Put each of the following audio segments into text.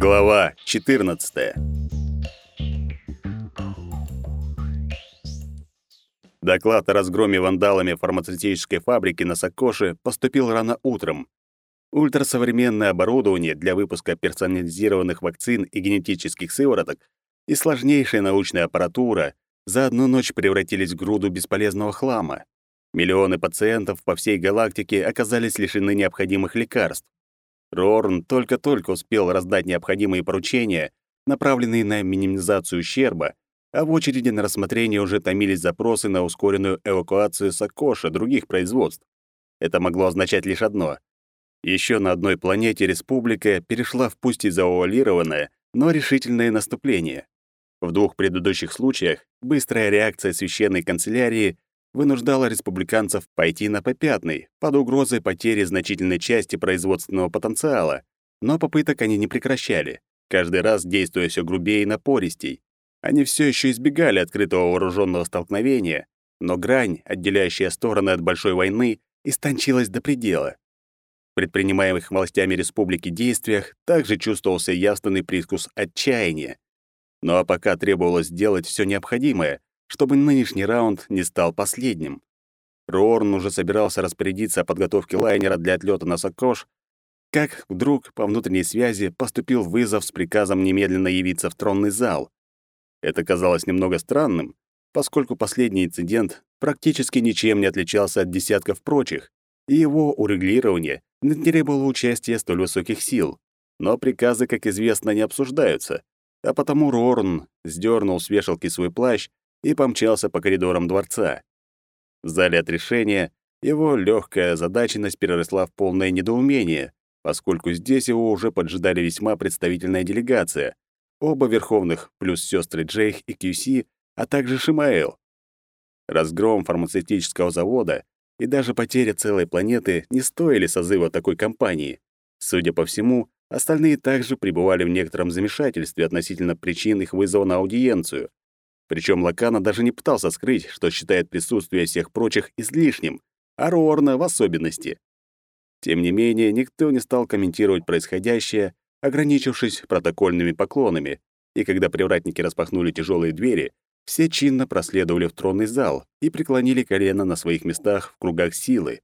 Глава 14. Доклад о разгроме вандалами фармацевтической фабрики на Сокоше поступил рано утром. Ультрасовременное оборудование для выпуска персонализированных вакцин и генетических сывороток и сложнейшая научная аппаратура за одну ночь превратились в груду бесполезного хлама. Миллионы пациентов по всей галактике оказались лишены необходимых лекарств. Рорн только-только успел раздать необходимые поручения, направленные на минимизацию ущерба, а в очереди на рассмотрение уже томились запросы на ускоренную эвакуацию Сакоша других производств. Это могло означать лишь одно. Еще на одной планете республика перешла в пусть и завуалированное, но решительное наступление. В двух предыдущих случаях быстрая реакция священной канцелярии вынуждала республиканцев пойти на попятный, под угрозой потери значительной части производственного потенциала, но попыток они не прекращали, каждый раз действуя все грубее и напористей. Они все еще избегали открытого вооруженного столкновения, но грань, отделяющая стороны от большой войны, истончилась до предела. В предпринимаемых властями республики действиях также чувствовался явственный привкус отчаяния. Ну а пока требовалось сделать все необходимое, чтобы нынешний раунд не стал последним. Рорн уже собирался распорядиться о подготовке лайнера для отлета на Сокош, как вдруг по внутренней связи поступил вызов с приказом немедленно явиться в тронный зал. Это казалось немного странным, поскольку последний инцидент практически ничем не отличался от десятков прочих, и его урегулирование не требовало участия столь высоких сил. Но приказы, как известно, не обсуждаются, а потому Рорн сдернул с вешалки свой плащ и помчался по коридорам дворца. В зале отрешения его легкая озадаченность переросла в полное недоумение, поскольку здесь его уже поджидали весьма представительная делегация, оба верховных плюс сестры Джейх и Кьюси, а также Шимаэл. Разгром фармацевтического завода и даже потеря целой планеты не стоили созыва такой компании. Судя по всему, остальные также пребывали в некотором замешательстве относительно причин их вызова на аудиенцию, причем Лакана даже не пытался скрыть, что считает присутствие всех прочих излишним, а Рорна в особенности. Тем не менее, никто не стал комментировать происходящее, ограничившись протокольными поклонами, и когда привратники распахнули тяжелые двери, все чинно проследовали в тронный зал и преклонили колено на своих местах в кругах силы.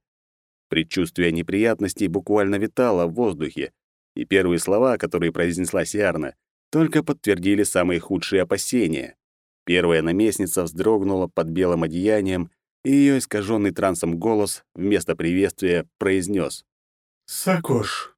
Предчувствие неприятностей буквально витало в воздухе, и первые слова, которые произнесла Сиарна, только подтвердили самые худшие опасения. Первая наместница вздрогнула под белым одеянием, и ее искаженный трансом голос вместо приветствия произнес: «Сакош,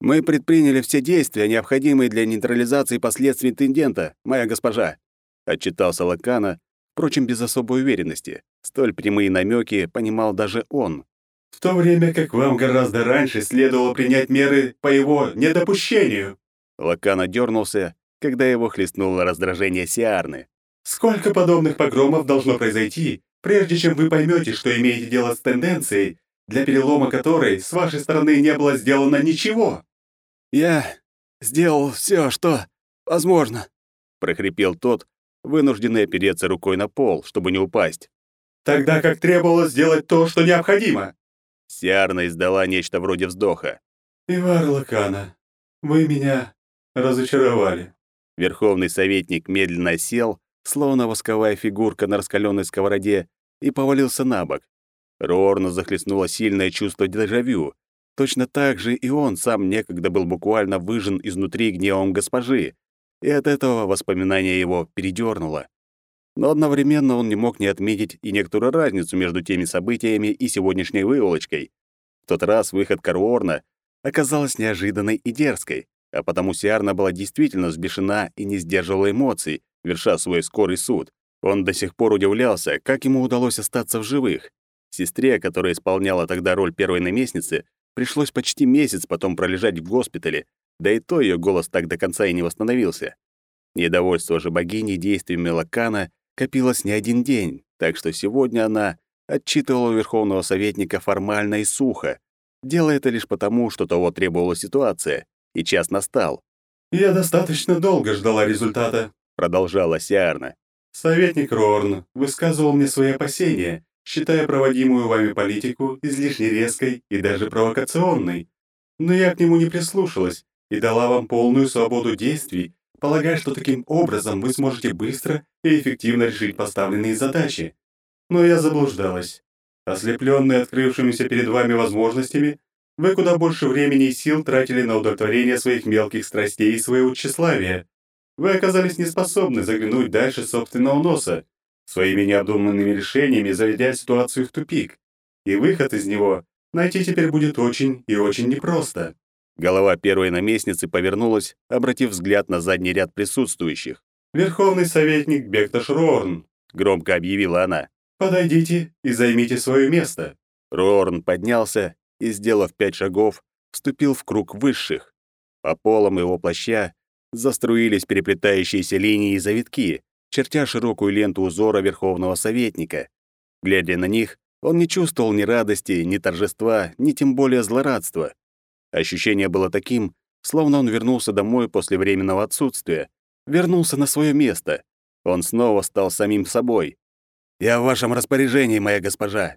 мы предприняли все действия, необходимые для нейтрализации последствий инцидента, моя госпожа», — отчитался Лакана, впрочем, без особой уверенности. Столь прямые намеки понимал даже он. «В то время как вам гораздо раньше следовало принять меры по его недопущению». Лакана дернулся, когда его хлестнуло раздражение Сиарны. Сколько подобных погромов должно произойти, прежде чем вы поймете, что имеете дело с тенденцией, для перелома которой с вашей стороны не было сделано ничего? Я сделал все, что возможно, прохрипел тот, вынужденный опереться рукой на пол, чтобы не упасть. Тогда как требовалось сделать то, что необходимо. Сиарна издала нечто вроде вздоха. Ивар Лакана, вы меня разочаровали. Верховный советник медленно сел, словно восковая фигурка на раскаленной сковороде, и повалился на бок. Рорна захлестнуло сильное чувство дежавю. Точно так же и он сам некогда был буквально выжжен изнутри гневом госпожи, и от этого воспоминание его передёрнуло. Но одновременно он не мог не отметить и некоторую разницу между теми событиями и сегодняшней выволочкой. В тот раз выход Каруорна оказалась неожиданной и дерзкой, а потому Сиарна была действительно взбешена и не сдерживала эмоций, верша свой скорый суд. Он до сих пор удивлялся, как ему удалось остаться в живых. Сестре, которая исполняла тогда роль первой наместницы, пришлось почти месяц потом пролежать в госпитале, да и то ее голос так до конца и не восстановился. Недовольство же богини действиями Лакана копилось не один день, так что сегодня она отчитывала Верховного Советника формально и сухо, делая это лишь потому, что того требовала ситуация, и час настал. «Я достаточно долго ждала результата», — продолжала Сиарна. «Советник Рорн высказывал мне свои опасения, считая проводимую вами политику излишне резкой и даже провокационной. Но я к нему не прислушалась и дала вам полную свободу действий, полагая, что таким образом вы сможете быстро и эффективно решить поставленные задачи. Но я заблуждалась. Ослепленные открывшимися перед вами возможностями, вы куда больше времени и сил тратили на удовлетворение своих мелких страстей и своего тщеславия. Вы оказались неспособны заглянуть дальше собственного носа, своими необдуманными решениями заведя ситуацию в тупик. И выход из него найти теперь будет очень и очень непросто. Голова первой наместницы повернулась, обратив взгляд на задний ряд присутствующих. «Верховный советник Бекташ Рорн», — громко объявила она. «Подойдите и займите свое место». Рорн поднялся и, сделав пять шагов, вступил в круг высших. По полам его плаща заструились переплетающиеся линии и завитки, чертя широкую ленту узора Верховного Советника. Глядя на них, он не чувствовал ни радости, ни торжества, ни тем более злорадства. Ощущение было таким, словно он вернулся домой после временного отсутствия, вернулся на свое место. Он снова стал самим собой. «Я в вашем распоряжении, моя госпожа».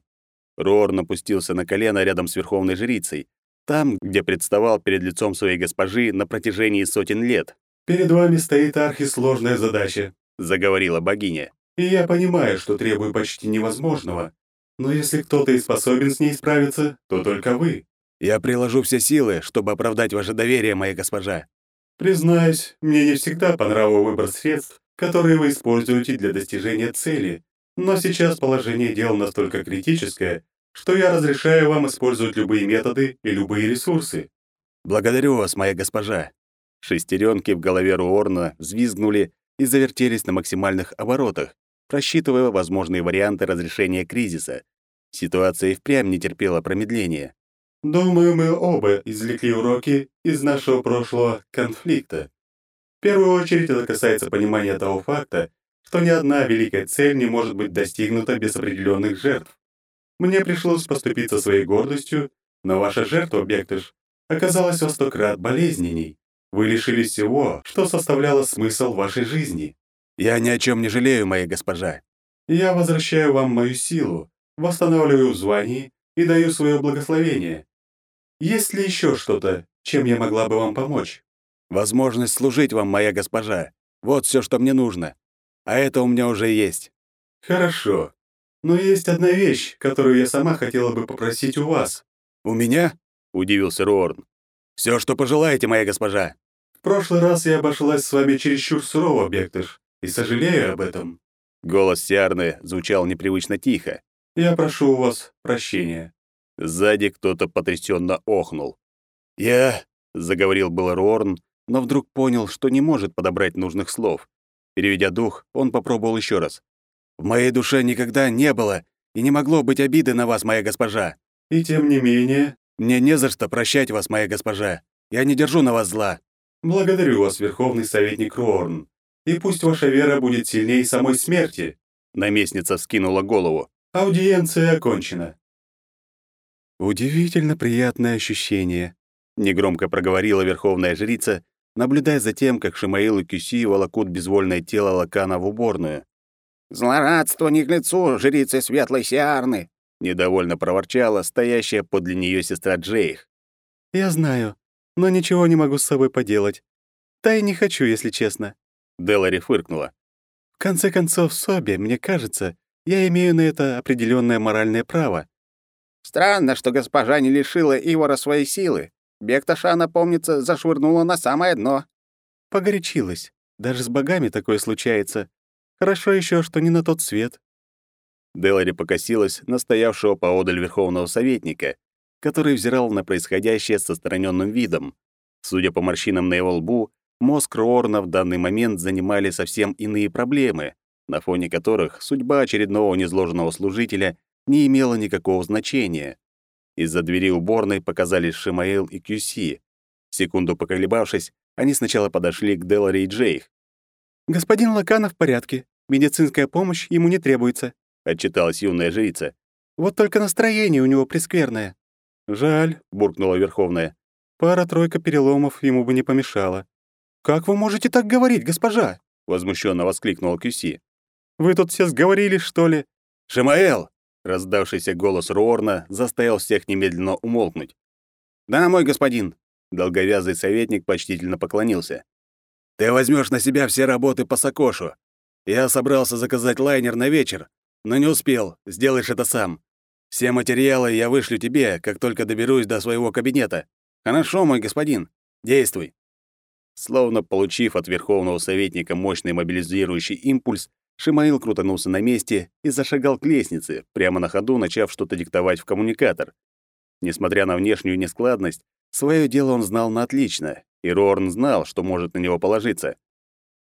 Рор напустился на колено рядом с верховной жрицей, там, где представал перед лицом своей госпожи на протяжении сотен лет. «Перед вами стоит архисложная задача», — заговорила богиня. «И я понимаю, что требую почти невозможного. Но если кто-то и способен с ней справиться, то только вы. Я приложу все силы, чтобы оправдать ваше доверие, моя госпожа. Признаюсь, мне не всегда по нраву выбор средств, которые вы используете для достижения цели. Но сейчас положение дел настолько критическое, что я разрешаю вам использовать любые методы и любые ресурсы. Благодарю вас, моя госпожа. Шестеренки в голове Руорна взвизгнули и завертелись на максимальных оборотах, просчитывая возможные варианты разрешения кризиса. Ситуация и впрямь не терпела промедления. Думаю, мы оба извлекли уроки из нашего прошлого конфликта. В первую очередь это касается понимания того факта, что ни одна великая цель не может быть достигнута без определенных жертв. Мне пришлось поступиться своей гордостью, но ваша жертва, Бектыш, оказалась во сто крат болезненней. Вы лишились всего, что составляло смысл вашей жизни. Я ни о чем не жалею, моя госпожа. Я возвращаю вам мою силу, восстанавливаю в звании и даю свое благословение. Есть ли еще что-то, чем я могла бы вам помочь? Возможность служить вам, моя госпожа. Вот все, что мне нужно. А это у меня уже есть. Хорошо. Но есть одна вещь, которую я сама хотела бы попросить у вас. У меня? удивился Рорн. Все, что пожелаете, моя госпожа. В прошлый раз я обошлась с вами чересчур сурово, Бектыш, и сожалею об этом. Голос Сиарны звучал непривычно тихо. Я прошу у вас прощения. Сзади кто-то потрясенно охнул. «Я...» — заговорил был Рорн, но вдруг понял, что не может подобрать нужных слов. Переведя дух, он попробовал еще раз. «В моей душе никогда не было и не могло быть обиды на вас, моя госпожа». «И тем не менее...» «Мне не за что прощать вас, моя госпожа. Я не держу на вас зла». «Благодарю вас, Верховный Советник Рорн. И пусть ваша вера будет сильнее самой смерти». Наместница вскинула голову. «Аудиенция окончена. «Удивительно приятное ощущение», — негромко проговорила верховная жрица, наблюдая за тем, как Шимаил и Кюси волокут безвольное тело Лакана в уборную. «Злорадство не к лицу жрицы Светлой Сиарны», — недовольно проворчала стоящая подле нее сестра Джейх. «Я знаю, но ничего не могу с собой поделать. Да и не хочу, если честно». Делари фыркнула. «В конце концов, Соби, мне кажется, я имею на это определенное моральное право. Странно, что госпожа не лишила Ивара своей силы. Бекташана, помнится, зашвырнула на самое дно. Погорячилась. Даже с богами такое случается. Хорошо еще, что не на тот свет. Делари покосилась на стоявшего поодаль верховного советника, который взирал на происходящее с отстраненным видом. Судя по морщинам на его лбу, мозг Руорна в данный момент занимали совсем иные проблемы, на фоне которых судьба очередного незложенного служителя не имело никакого значения. Из-за двери уборной показались Шимаэл и Кюси. Секунду поколебавшись, они сначала подошли к Делари и Джейх. «Господин Лаканов в порядке. Медицинская помощь ему не требуется», — отчиталась юная жрица. «Вот только настроение у него прескверное». «Жаль», — буркнула Верховная. «Пара-тройка переломов ему бы не помешала». «Как вы можете так говорить, госпожа?» — возмущенно воскликнула Кюси. «Вы тут все сговорились, что ли?» «Шимаэл!» Раздавшийся голос Руорна заставил всех немедленно умолкнуть. «Да, мой господин!» Долговязый советник почтительно поклонился. «Ты возьмешь на себя все работы по Сокошу. Я собрался заказать лайнер на вечер, но не успел. Сделаешь это сам. Все материалы я вышлю тебе, как только доберусь до своего кабинета. Хорошо, мой господин. Действуй». Словно получив от верховного советника мощный мобилизирующий импульс, Шимаил крутанулся на месте и зашагал к лестнице, прямо на ходу начав что-то диктовать в коммуникатор. Несмотря на внешнюю нескладность, свое дело он знал на отлично, и Рорн знал, что может на него положиться.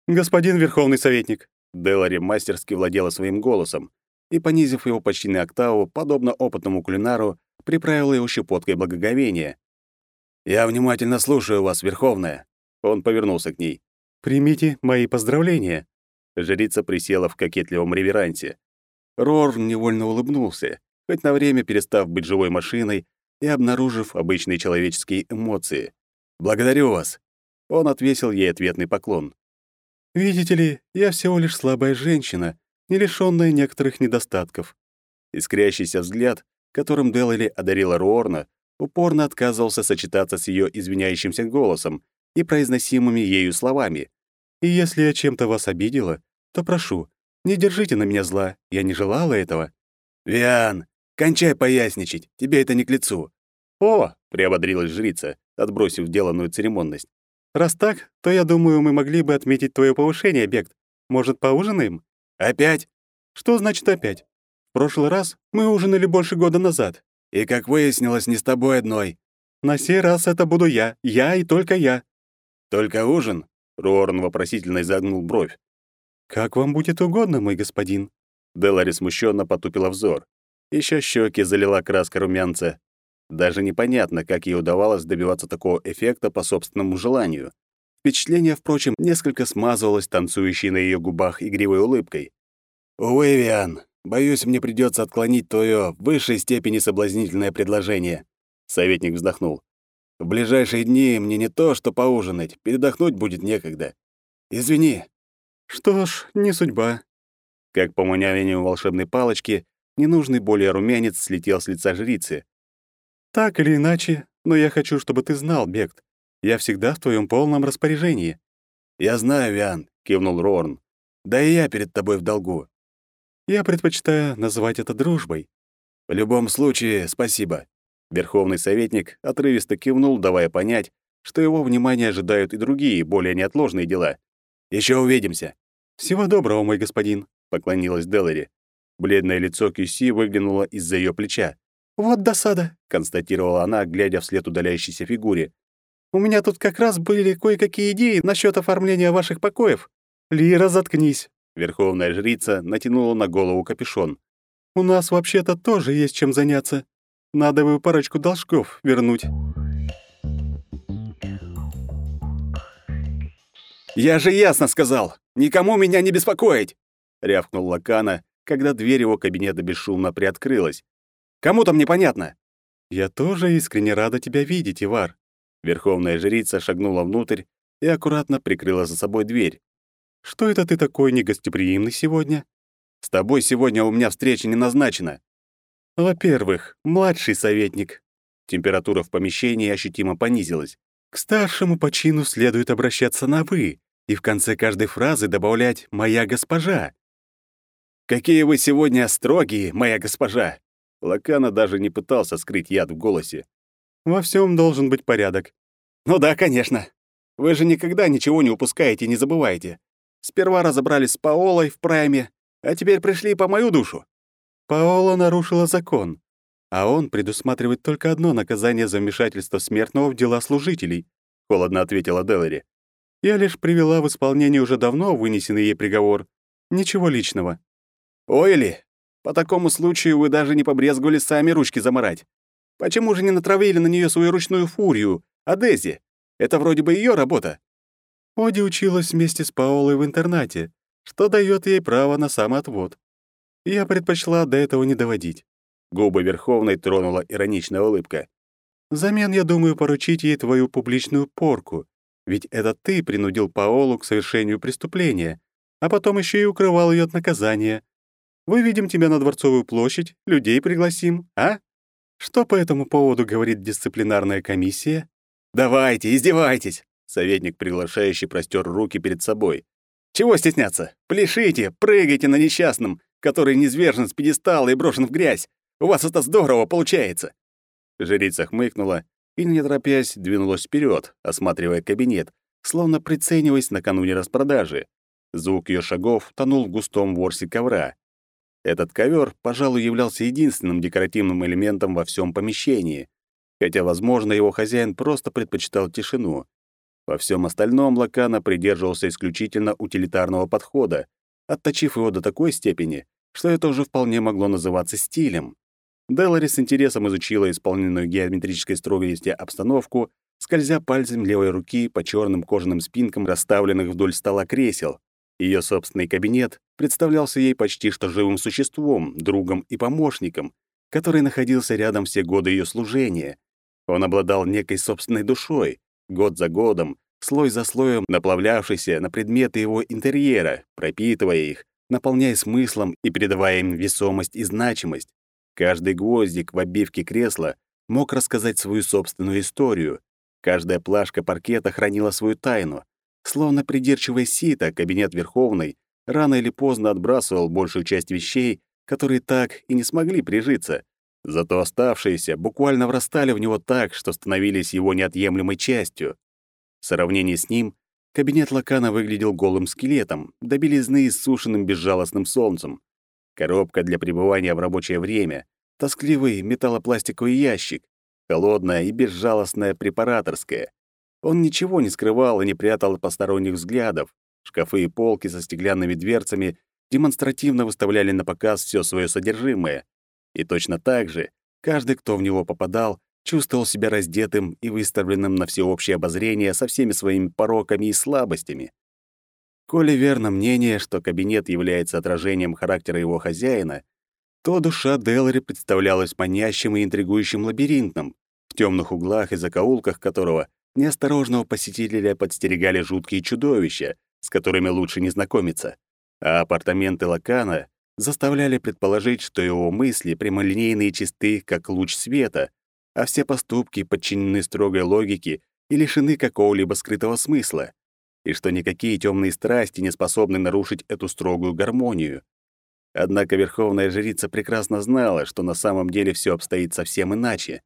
«Господин Верховный Советник!» Делари мастерски владела своим голосом и, понизив его почти на октаву, подобно опытному кулинару, приправила его щепоткой благоговения. «Я внимательно слушаю вас, Верховная!» Он повернулся к ней. «Примите мои поздравления!» Жрица присела в кокетливом реверансе. Рорн невольно улыбнулся, хоть на время перестав быть живой машиной и обнаружив обычные человеческие эмоции. «Благодарю вас!» Он отвесил ей ответный поклон. «Видите ли, я всего лишь слабая женщина, не лишённая некоторых недостатков». Искрящийся взгляд, которым Делали одарила Руорна, упорно отказывался сочетаться с её извиняющимся голосом и произносимыми ею словами. «И если я чем-то вас обидела, то прошу, не держите на меня зла, я не желала этого». «Виан, кончай поясничать, тебе это не к лицу». «О!» — приободрилась жрица, отбросив деланную церемонность. «Раз так, то я думаю, мы могли бы отметить твое повышение, Бект. Может, поужинаем?» «Опять?» «Что значит опять? В прошлый раз мы ужинали больше года назад». «И, как выяснилось, не с тобой одной». «На сей раз это буду я, я и только я». «Только ужин?» — Рорн вопросительно изогнул бровь. «Как вам будет угодно, мой господин». Делари смущенно потупила взор. Еще щеки залила краска румянца. Даже непонятно, как ей удавалось добиваться такого эффекта по собственному желанию. Впечатление, впрочем, несколько смазывалось танцующей на ее губах игривой улыбкой. «Увы, Виан, боюсь, мне придется отклонить твое в высшей степени соблазнительное предложение», — советник вздохнул. «В ближайшие дни мне не то, что поужинать, передохнуть будет некогда. Извини, что ж, не судьба. Как по мановению волшебной палочки, ненужный более румянец слетел с лица жрицы. Так или иначе, но я хочу, чтобы ты знал, Бект. Я всегда в твоем полном распоряжении. Я знаю, Виан, кивнул Рорн. Да и я перед тобой в долгу. Я предпочитаю называть это дружбой. В любом случае, спасибо. Верховный советник отрывисто кивнул, давая понять, что его внимание ожидают и другие, более неотложные дела. Еще увидимся. Всего доброго, мой господин, поклонилась Делари. Бледное лицо Кюси выглянуло из-за ее плеча. Вот досада, констатировала она, глядя вслед удаляющейся фигуре. У меня тут как раз были кое-какие идеи насчет оформления ваших покоев. Лира, заткнись. Верховная жрица натянула на голову капюшон. У нас вообще-то тоже есть чем заняться. Надо бы парочку должков вернуть. «Я же ясно сказал! Никому меня не беспокоить!» — рявкнул Лакана, когда дверь его кабинета бесшумно приоткрылась. «Кому там непонятно?» «Я тоже искренне рада тебя видеть, Ивар». Верховная жрица шагнула внутрь и аккуратно прикрыла за собой дверь. «Что это ты такой негостеприимный сегодня?» «С тобой сегодня у меня встреча не назначена». «Во-первых, младший советник». Температура в помещении ощутимо понизилась. «К старшему по чину следует обращаться на «вы», и в конце каждой фразы добавлять «моя госпожа». «Какие вы сегодня строгие, моя госпожа!» Лакана даже не пытался скрыть яд в голосе. «Во всем должен быть порядок». «Ну да, конечно. Вы же никогда ничего не упускаете и не забываете. Сперва разобрались с Паолой в прайме, а теперь пришли по мою душу». Паола нарушила закон, а он предусматривает только одно наказание за вмешательство смертного в дела служителей», — холодно ответила Делари. Я лишь привела в исполнение уже давно вынесенный ей приговор. Ничего личного. Ой ли, по такому случаю вы даже не побрезговали сами ручки заморать. Почему же не натравили на нее свою ручную фурию, Адези? Это вроде бы ее работа. Оди училась вместе с Паолой в интернате, что дает ей право на самоотвод. Я предпочла до этого не доводить. Губы Верховной тронула ироничная улыбка. Взамен я думаю поручить ей твою публичную порку, ведь это ты принудил Паолу к совершению преступления, а потом еще и укрывал ее от наказания. Выведем тебя на Дворцовую площадь, людей пригласим, а? Что по этому поводу говорит дисциплинарная комиссия? «Давайте, издевайтесь!» Советник, приглашающий, простер руки перед собой. «Чего стесняться? Пляшите, прыгайте на несчастном, который низвержен с пьедестала и брошен в грязь. У вас это здорово получается!» Жрица хмыкнула и, не торопясь, двинулась вперед, осматривая кабинет, словно прицениваясь накануне распродажи. Звук ее шагов тонул в густом ворсе ковра. Этот ковер, пожалуй, являлся единственным декоративным элементом во всем помещении, хотя, возможно, его хозяин просто предпочитал тишину. Во всем остальном Лакана придерживался исключительно утилитарного подхода, отточив его до такой степени, что это уже вполне могло называться стилем. Делари с интересом изучила исполненную геометрической строгости обстановку, скользя пальцем левой руки по черным кожаным спинкам расставленных вдоль стола кресел. Ее собственный кабинет представлялся ей почти что живым существом, другом и помощником, который находился рядом все годы ее служения. Он обладал некой собственной душой, год за годом, слой за слоем наплавлявшийся на предметы его интерьера, пропитывая их, наполняя смыслом и передавая им весомость и значимость. Каждый гвоздик в обивке кресла мог рассказать свою собственную историю. Каждая плашка паркета хранила свою тайну. Словно придирчивое сито, кабинет Верховной рано или поздно отбрасывал большую часть вещей, которые так и не смогли прижиться. Зато оставшиеся буквально врастали в него так, что становились его неотъемлемой частью. В сравнении с ним кабинет Лакана выглядел голым скелетом, до белизны иссушенным безжалостным солнцем коробка для пребывания в рабочее время, тоскливый металлопластиковый ящик, холодная и безжалостная препараторская. Он ничего не скрывал и не прятал от посторонних взглядов. Шкафы и полки со стеклянными дверцами демонстративно выставляли на показ все свое содержимое. И точно так же каждый, кто в него попадал, чувствовал себя раздетым и выставленным на всеобщее обозрение со всеми своими пороками и слабостями. Коли верно мнение, что кабинет является отражением характера его хозяина, то душа Делари представлялась манящим и интригующим лабиринтом, в темных углах и закоулках которого неосторожного посетителя подстерегали жуткие чудовища, с которыми лучше не знакомиться. А апартаменты Лакана заставляли предположить, что его мысли прямолинейны и чисты, как луч света, а все поступки подчинены строгой логике и лишены какого-либо скрытого смысла и что никакие темные страсти не способны нарушить эту строгую гармонию. Однако верховная жрица прекрасно знала, что на самом деле все обстоит совсем иначе.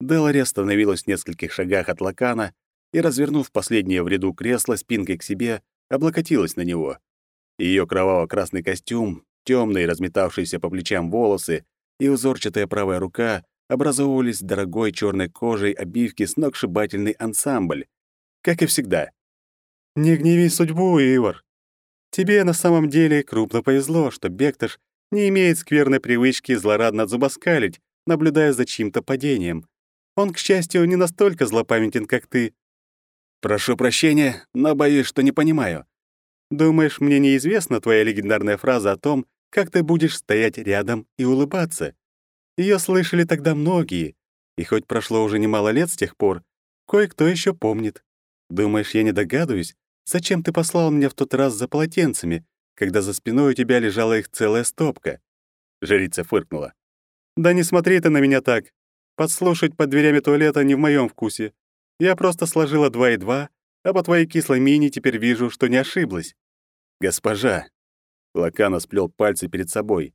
Делари остановилась в нескольких шагах от Лакана и, развернув последнее в ряду кресло спинкой к себе, облокотилась на него. Ее кроваво-красный костюм, темные разметавшиеся по плечам волосы и узорчатая правая рука образовывались дорогой черной кожей обивки сногсшибательный ансамбль. Как и всегда, не гневи судьбу, Ивар. Тебе на самом деле крупно повезло, что Бекташ не имеет скверной привычки злорадно зубоскалить, наблюдая за чьим-то падением. Он, к счастью, не настолько злопамятен, как ты. Прошу прощения, но боюсь, что не понимаю. Думаешь, мне неизвестна твоя легендарная фраза о том, как ты будешь стоять рядом и улыбаться? Ее слышали тогда многие, и хоть прошло уже немало лет с тех пор, кое-кто еще помнит. Думаешь, я не догадываюсь, Зачем ты послал меня в тот раз за полотенцами, когда за спиной у тебя лежала их целая стопка?» Жрица фыркнула. «Да не смотри ты на меня так. Подслушать под дверями туалета не в моем вкусе. Я просто сложила два и два, а по твоей кислой мине теперь вижу, что не ошиблась». «Госпожа!» Лакана сплел пальцы перед собой.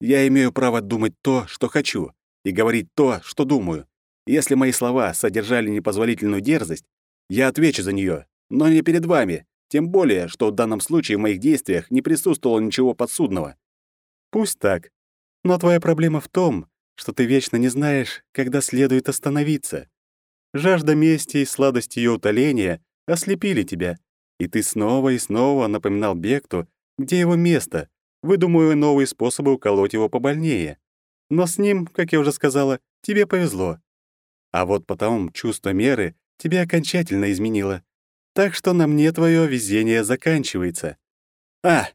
«Я имею право думать то, что хочу, и говорить то, что думаю. Если мои слова содержали непозволительную дерзость, я отвечу за нее, но не перед вами, тем более, что в данном случае в моих действиях не присутствовало ничего подсудного. Пусть так. Но твоя проблема в том, что ты вечно не знаешь, когда следует остановиться. Жажда мести и сладость ее утоления ослепили тебя, и ты снова и снова напоминал Бекту, где его место, выдумывая новые способы уколоть его побольнее. Но с ним, как я уже сказала, тебе повезло. А вот потом чувство меры тебя окончательно изменило. Так что на мне твое везение заканчивается. А,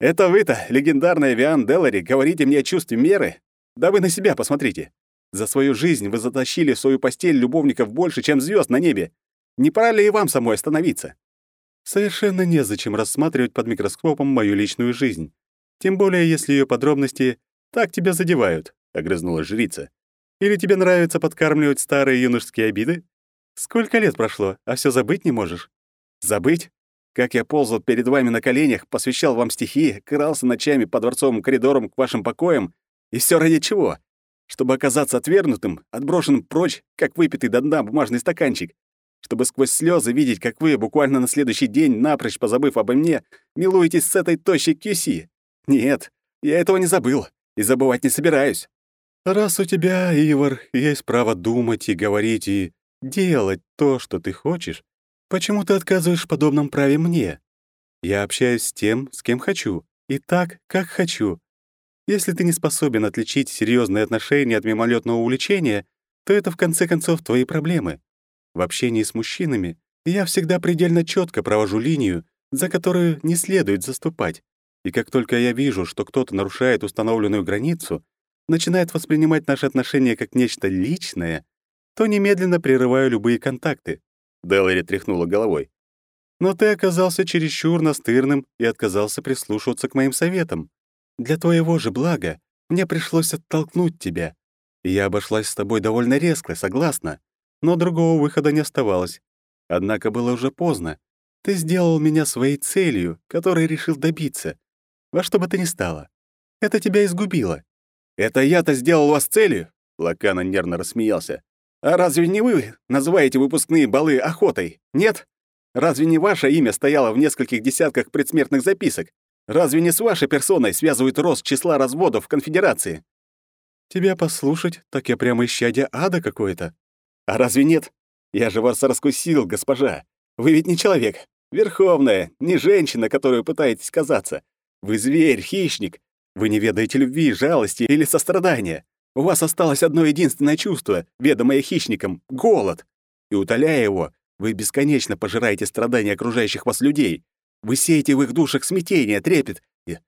это вы-то, легендарная Виан Делари, говорите мне о чувстве меры? Да вы на себя посмотрите. За свою жизнь вы затащили в свою постель любовников больше, чем звезд на небе. Не пора ли и вам самой остановиться? Совершенно незачем рассматривать под микроскопом мою личную жизнь. Тем более, если ее подробности так тебя задевают, — огрызнулась жрица. Или тебе нравится подкармливать старые юношеские обиды? Сколько лет прошло, а все забыть не можешь? Забыть? Как я ползал перед вами на коленях, посвящал вам стихи, крался ночами по дворцовым коридорам к вашим покоям. И все ради чего? Чтобы оказаться отвергнутым, отброшенным прочь, как выпитый до дна бумажный стаканчик. Чтобы сквозь слезы видеть, как вы, буквально на следующий день, напрочь позабыв обо мне, милуетесь с этой тощей Кьюси. Нет, я этого не забыл и забывать не собираюсь. Раз у тебя, Ивар, есть право думать и говорить и делать то, что ты хочешь, Почему ты отказываешь в подобном праве мне? Я общаюсь с тем, с кем хочу, и так, как хочу. Если ты не способен отличить серьезные отношения от мимолетного увлечения, то это в конце концов твои проблемы. В общении с мужчинами я всегда предельно четко провожу линию, за которую не следует заступать. И как только я вижу, что кто-то нарушает установленную границу, начинает воспринимать наши отношения как нечто личное, то немедленно прерываю любые контакты. Дэллори тряхнула головой. «Но ты оказался чересчур настырным и отказался прислушиваться к моим советам. Для твоего же блага мне пришлось оттолкнуть тебя. Я обошлась с тобой довольно резко, согласна. Но другого выхода не оставалось. Однако было уже поздно. Ты сделал меня своей целью, которой решил добиться. Во что бы то ни стало. Это тебя изгубило. «Это я-то сделал вас целью?» Лакана нервно рассмеялся. А разве не вы называете выпускные балы охотой? Нет? Разве не ваше имя стояло в нескольких десятках предсмертных записок? Разве не с вашей персоной связывают рост числа разводов в конфедерации? Тебя послушать, так я прямо исчадие ада какое-то. А разве нет? Я же вас раскусил, госпожа. Вы ведь не человек. Верховная, не женщина, которую пытаетесь казаться. Вы зверь, хищник. Вы не ведаете любви, жалости или сострадания. У вас осталось одно единственное чувство, ведомое хищником — голод. И утоляя его, вы бесконечно пожираете страдания окружающих вас людей. Вы сеете в их душах смятение, трепет и,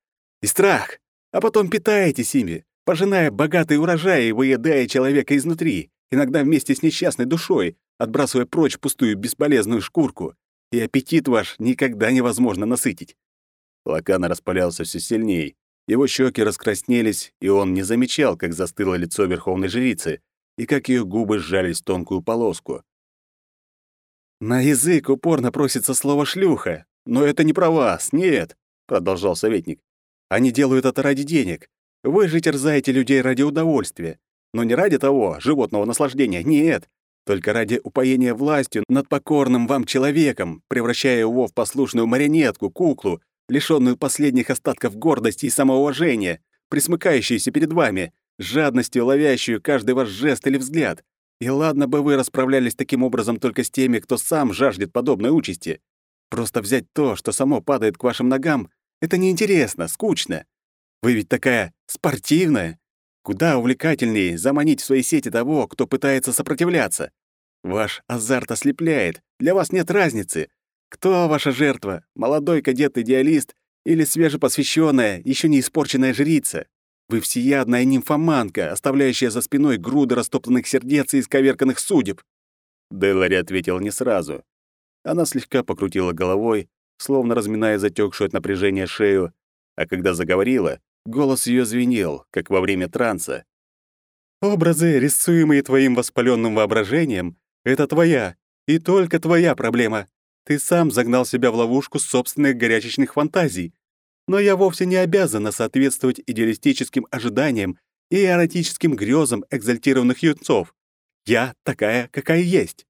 и страх, а потом питаетесь ими, пожиная богатый урожай и выедая человека изнутри, иногда вместе с несчастной душой, отбрасывая прочь пустую бесполезную шкурку. И аппетит ваш никогда невозможно насытить. Лакана распалялся все сильней. Его щеки раскраснелись, и он не замечал, как застыло лицо верховной жрицы и как ее губы сжались в тонкую полоску. «На язык упорно просится слово «шлюха», но это не про вас, нет», — продолжал советник. «Они делают это ради денег. Вы же терзаете людей ради удовольствия. Но не ради того, животного наслаждения, нет, только ради упоения властью над покорным вам человеком, превращая его в послушную марионетку, куклу, лишённую последних остатков гордости и самоуважения, присмыкающуюся перед вами, жадностью ловящую каждый ваш жест или взгляд. И ладно бы вы расправлялись таким образом только с теми, кто сам жаждет подобной участи. Просто взять то, что само падает к вашим ногам, это неинтересно, скучно. Вы ведь такая спортивная. Куда увлекательнее заманить в свои сети того, кто пытается сопротивляться. Ваш азарт ослепляет, для вас нет разницы, кто ваша жертва? Молодой кадет-идеалист или свежепосвященная, еще не испорченная жрица? Вы всеядная нимфоманка, оставляющая за спиной груды растоптанных сердец и исковерканных судеб. Делари ответил не сразу. Она слегка покрутила головой, словно разминая затекшую от напряжения шею, а когда заговорила, голос ее звенел, как во время транса. «Образы, рисуемые твоим воспаленным воображением, — это твоя, и только твоя проблема. Ты сам загнал себя в ловушку собственных горячечных фантазий. Но я вовсе не обязана соответствовать идеалистическим ожиданиям и эротическим грезам экзальтированных юнцов. Я такая, какая есть.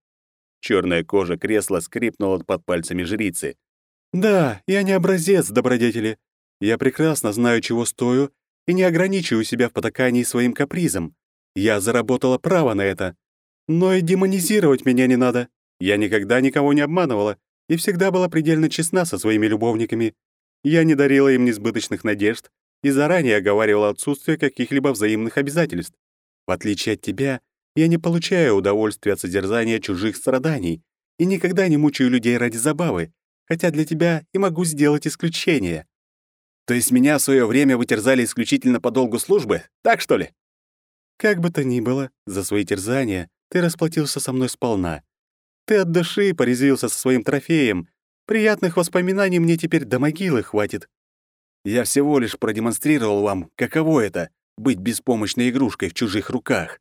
Черная кожа кресла скрипнула под пальцами жрицы. Да, я не образец добродетели. Я прекрасно знаю, чего стою, и не ограничиваю себя в потакании своим капризом. Я заработала право на это. Но и демонизировать меня не надо. Я никогда никого не обманывала и всегда была предельно честна со своими любовниками. Я не дарила им несбыточных надежд и заранее оговаривала отсутствие каких-либо взаимных обязательств. В отличие от тебя, я не получаю удовольствия от содержания чужих страданий и никогда не мучаю людей ради забавы, хотя для тебя и могу сделать исключение. То есть меня в свое время вы терзали исключительно по долгу службы, так что ли? Как бы то ни было, за свои терзания ты расплатился со мной сполна, ты от души порезвился со своим трофеем. Приятных воспоминаний мне теперь до могилы хватит. Я всего лишь продемонстрировал вам, каково это — быть беспомощной игрушкой в чужих руках.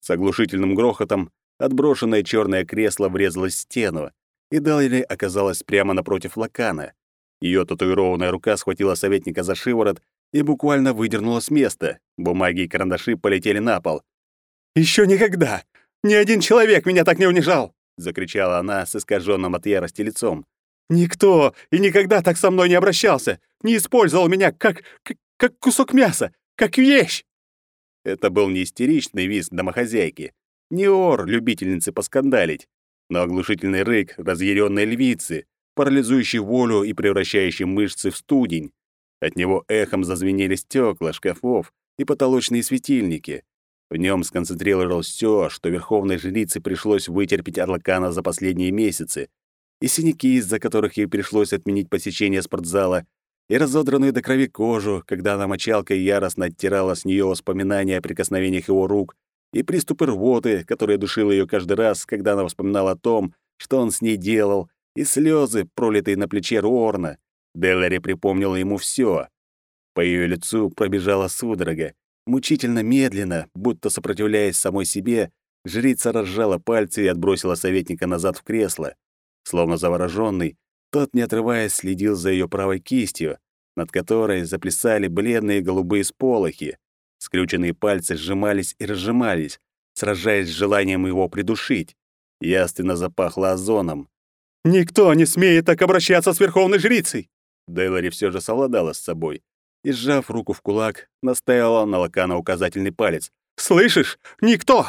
С оглушительным грохотом отброшенное черное кресло врезалось в стену, и Далли оказалась прямо напротив Лакана. Ее татуированная рука схватила советника за шиворот и буквально выдернула с места. Бумаги и карандаши полетели на пол. «Еще никогда! Ни один человек меня так не унижал!» — закричала она с искаженным от ярости лицом. «Никто и никогда так со мной не обращался, не использовал меня как, как, как кусок мяса, как вещь!» Это был не истеричный визг домохозяйки, не ор любительницы поскандалить, но оглушительный рык разъяренной львицы, парализующий волю и превращающий мышцы в студень. От него эхом зазвенели стекла шкафов и потолочные светильники. В нем сконцентрировалось все, что верховной жрице пришлось вытерпеть от Лакана за последние месяцы, и синяки, из-за которых ей пришлось отменить посещение спортзала, и разодранную до крови кожу, когда она мочалкой яростно оттирала с нее воспоминания о прикосновениях его рук, и приступы рвоты, которые душил ее каждый раз, когда она вспоминала о том, что он с ней делал, и слезы, пролитые на плече Руорна. Делари припомнила ему все. По ее лицу пробежала судорога. Мучительно медленно, будто сопротивляясь самой себе, жрица разжала пальцы и отбросила советника назад в кресло. Словно заворожённый, тот, не отрываясь, следил за ее правой кистью, над которой заплясали бледные голубые сполохи. Скрюченные пальцы сжимались и разжимались, сражаясь с желанием его придушить. Яственно запахло озоном. «Никто не смеет так обращаться с верховной жрицей!» Дейлори все же совладала с собой и, сжав руку в кулак, наставила на Лакана указательный палец. «Слышишь? Никто!»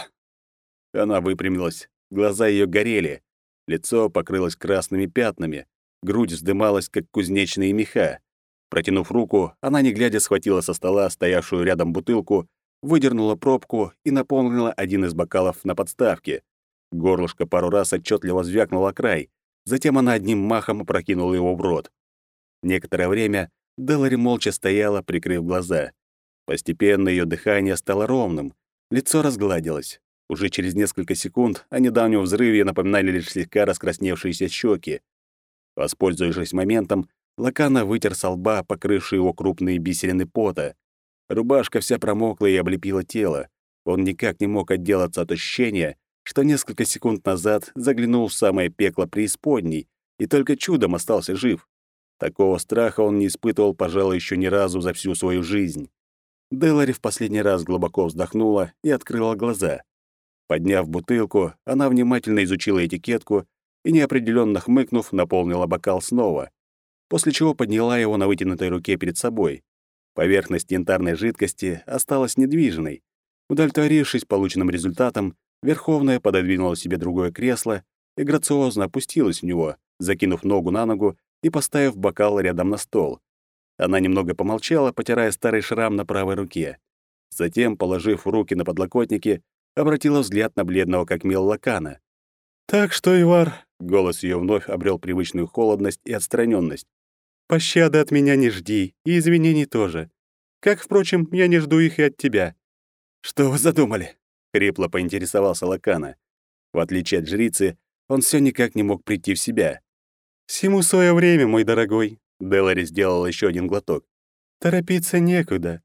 Она выпрямилась. Глаза ее горели. Лицо покрылось красными пятнами. Грудь вздымалась, как кузнечные меха. Протянув руку, она, не глядя, схватила со стола стоявшую рядом бутылку, выдернула пробку и наполнила один из бокалов на подставке. Горлышко пару раз отчетливо звякнуло край. Затем она одним махом опрокинула его в рот. Некоторое время Делари молча стояла, прикрыв глаза. Постепенно ее дыхание стало ровным, лицо разгладилось. Уже через несколько секунд о недавнем взрыве напоминали лишь слегка раскрасневшиеся щеки. Воспользовавшись моментом, Лакана вытер со лба, покрывший его крупные бисерины пота. Рубашка вся промокла и облепила тело. Он никак не мог отделаться от ощущения, что несколько секунд назад заглянул в самое пекло преисподней и только чудом остался жив. Такого страха он не испытывал, пожалуй, еще ни разу за всю свою жизнь. Делари в последний раз глубоко вздохнула и открыла глаза. Подняв бутылку, она внимательно изучила этикетку и, неопределенно хмыкнув, наполнила бокал снова после чего подняла его на вытянутой руке перед собой. Поверхность янтарной жидкости осталась недвижной. Удовлетворившись полученным результатом, Верховная пододвинула себе другое кресло и грациозно опустилась в него, закинув ногу на ногу и поставив бокал рядом на стол. Она немного помолчала, потирая старый шрам на правой руке. Затем, положив руки на подлокотники, обратила взгляд на бледного как мел лакана. «Так что, Ивар...» — голос ее вновь обрел привычную холодность и отстраненность. Пощады от меня не жди, и извинений тоже. Как, впрочем, я не жду их и от тебя». «Что вы задумали?» — хрипло поинтересовался Лакана. В отличие от жрицы, он все никак не мог прийти в себя. «Всему свое время, мой дорогой», — Делари сделал еще один глоток. «Торопиться некуда.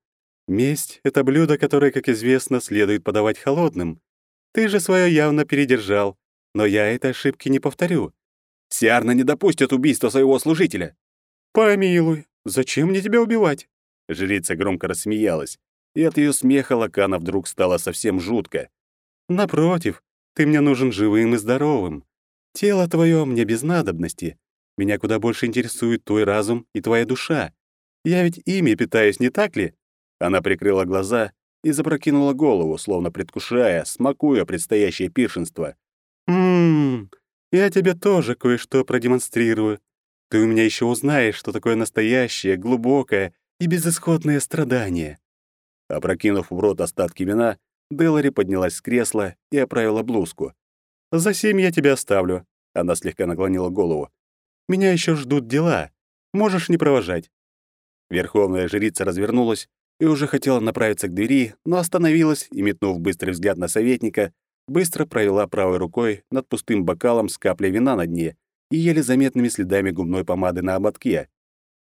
Месть — это блюдо, которое, как известно, следует подавать холодным. Ты же свое явно передержал, но я этой ошибки не повторю. Сиарна не допустит убийства своего служителя. «Помилуй, зачем мне тебя убивать?» Жрица громко рассмеялась, и от ее смеха Лакана вдруг стало совсем жутко. «Напротив, ты мне нужен живым и здоровым. Тело твое мне без надобности. Меня куда больше интересует твой разум и твоя душа. Я ведь ими питаюсь, не так ли?» Она прикрыла глаза и запрокинула голову, словно предвкушая, смакуя предстоящее пиршенство. «Ммм, я тебе тоже кое-что продемонстрирую. Ты у меня еще узнаешь, что такое настоящее, глубокое и безысходное страдание». Опрокинув в рот остатки вина, Делари поднялась с кресла и оправила блузку. «За семь я тебя оставлю», — она слегка наклонила голову. «Меня еще ждут дела. Можешь не провожать». Верховная жрица развернулась и уже хотела направиться к двери, но остановилась и, метнув быстрый взгляд на советника, быстро провела правой рукой над пустым бокалом с каплей вина на дне и еле заметными следами губной помады на ободке.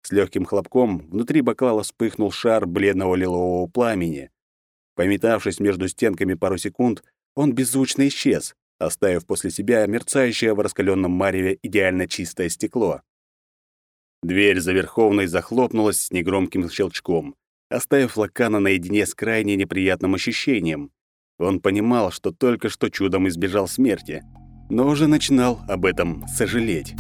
С легким хлопком внутри бокала вспыхнул шар бледного лилового пламени. Пометавшись между стенками пару секунд, он беззвучно исчез, оставив после себя мерцающее в раскаленном мареве идеально чистое стекло. Дверь за Верховной захлопнулась с негромким щелчком, оставив Лакана наедине с крайне неприятным ощущением. Он понимал, что только что чудом избежал смерти, но уже начинал об этом сожалеть.